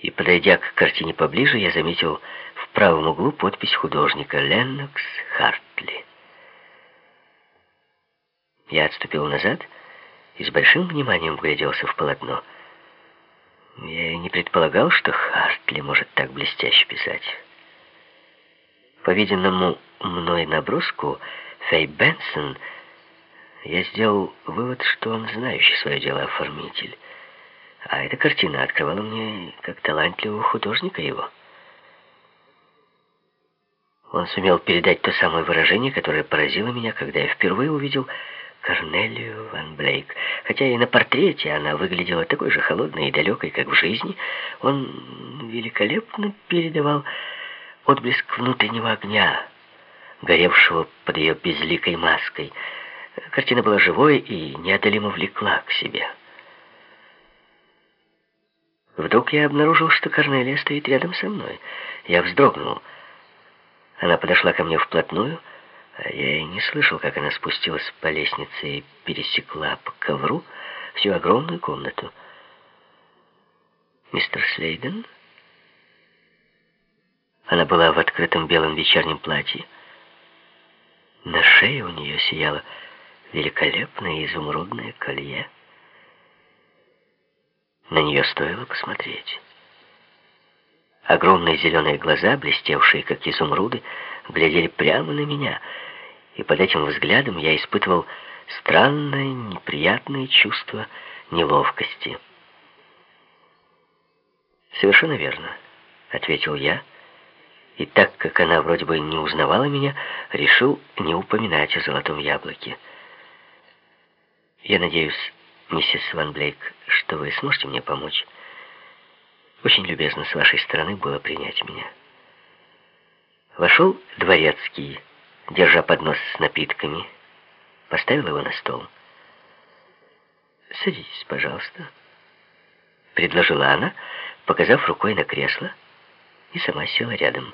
И, подойдя к картине поближе, я заметил в правом углу подпись художника Леннокс Хартли. Я отступил назад и с большим вниманием вгляделся в полотно. Я не предполагал, что Хартли может так блестяще писать. По виденному мной наброску Фэй Бенсон я сделал вывод, что он знающий свое дело оформитель. А эта картина открывала мне как талантливого художника его. Он сумел передать то самое выражение, которое поразило меня, когда я впервые увидел Корнелию Ван Блейк. Хотя и на портрете она выглядела такой же холодной и далекой, как в жизни, он великолепно передавал отблеск внутреннего огня, горевшего под ее безликой маской. Картина была живой и неодолимо влекла к себе. Вдруг я обнаружил, что Корнелия стоит рядом со мной. Я вздрогнул. Она подошла ко мне вплотную, а я и не слышал, как она спустилась по лестнице и пересекла по ковру всю огромную комнату. «Мистер Слейден?» Она была в открытом белом вечернем платье. На шее у нее сияло великолепное изумрудное колье. На нее стоило посмотреть. Огромные зеленые глаза, блестевшие как изумруды, глядели прямо на меня, и под этим взглядом я испытывал странное, неприятное чувство неловкости. «Совершенно верно», — ответил я, и так как она вроде бы не узнавала меня, решил не упоминать о золотом яблоке. «Я надеюсь, миссис Ван Блейк, что вы сможете мне помочь. Очень любезно с вашей стороны было принять меня. Вошел дворецкий, держа поднос с напитками, поставил его на стол. «Садитесь, пожалуйста», — предложила она, показав рукой на кресло, и сама села рядом.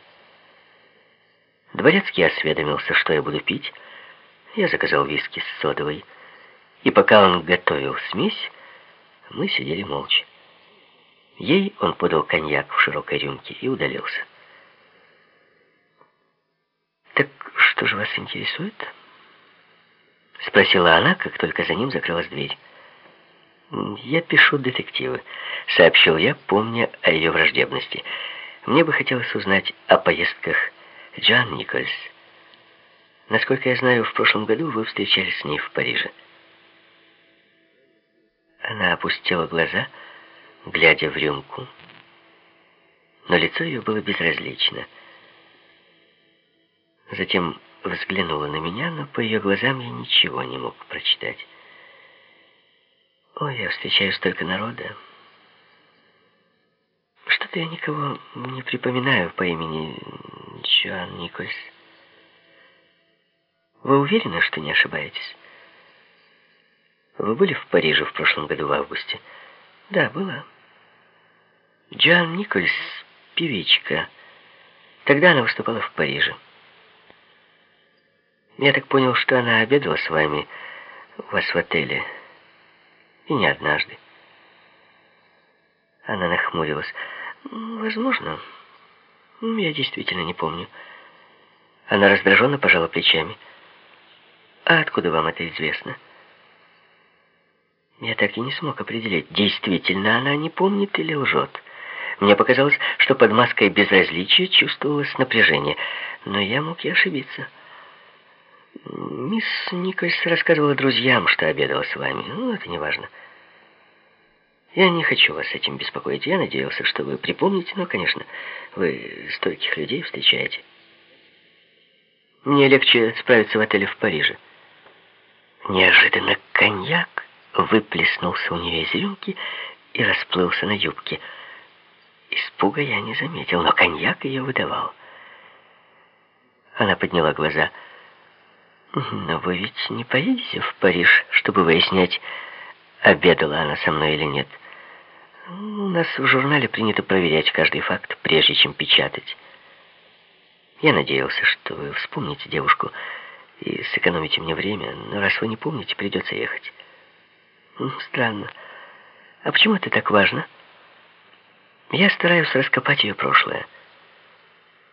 Дворецкий осведомился, что я буду пить. Я заказал виски с содовой. И пока он готовил смесь, мы сидели молча. Ей он подал коньяк в широкой рюмке и удалился. «Так что же вас интересует?» Спросила она, как только за ним закрылась дверь. «Я пишу детективы», — сообщил я, помня о ее враждебности. «Мне бы хотелось узнать о поездках Джан Никольс. Насколько я знаю, в прошлом году вы встречались с ней в Париже». Она опустила глаза, глядя в рюмку. Но лицо ее было безразлично. Затем взглянула на меня, но по ее глазам я ничего не мог прочитать. «Ой, я встречаю столько народа. Что-то я никого не припоминаю по имени Джоан Никольс. Вы уверены, что не ошибаетесь?» Вы были в Париже в прошлом году в августе? Да, была. Джоан Никольс, певичка. Тогда она выступала в Париже. Я так понял, что она обедала с вами у вас в отеле. И не однажды. Она нахмурилась. Возможно. Я действительно не помню. Она раздраженно пожала плечами. А откуда вам это известно? Я так и не смог определить, действительно она не помнит или лжет. Мне показалось, что под маской безразличия чувствовалось напряжение, но я мог и ошибиться. Мисс Никольс рассказывала друзьям, что обедала с вами. Ну, это не важно. Я не хочу вас этим беспокоить. Я надеялся, что вы припомните, но, конечно, вы стольких людей встречаете. Мне легче справиться в отеле в Париже. Неожиданно коньяк выплеснулся у нее из рюмки и расплылся на юбке. Испуга я не заметил, но коньяк ее выдавал. Она подняла глаза. «Но вы ведь не поедете в Париж, чтобы выяснять, обедала она со мной или нет. У нас в журнале принято проверять каждый факт, прежде чем печатать. Я надеялся, что вы вспомните девушку и сэкономите мне время, но раз вы не помните, придется ехать». Странно. А почему это так важно? Я стараюсь раскопать ее прошлое.